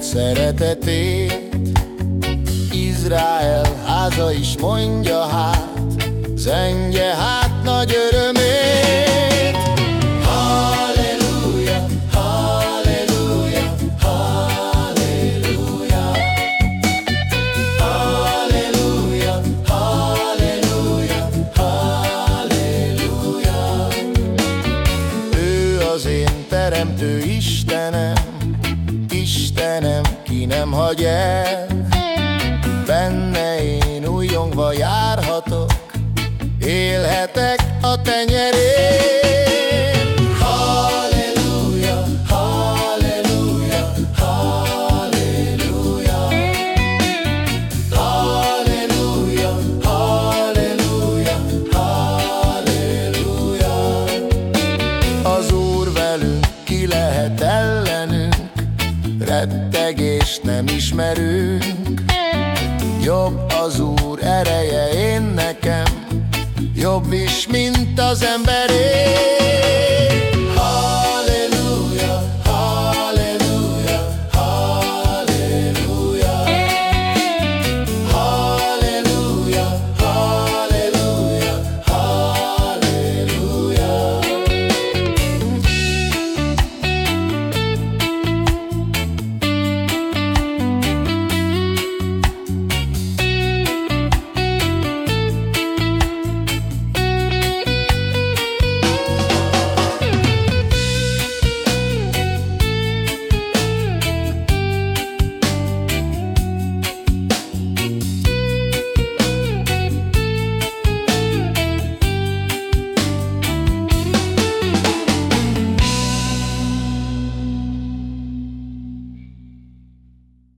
szeretetét. Izrael háza is mondja hát Zengje hát nagy örömét. Halleluja, halleluja, halleluja. Halleluja, halleluja, halleluja. Ő az én teremtő Istenem Istenem, ki nem hagy el. Benne én újongva járhatok Élhetek a tenyerén Halleluja, halleluja, halleluja. Halleluja, halleluja, halleluja. Az Úr velünk, ki lehet ellenünk Rettegést nem ismerünk. Jobb az Úr ereje én nekem Jobb is, mint az emberé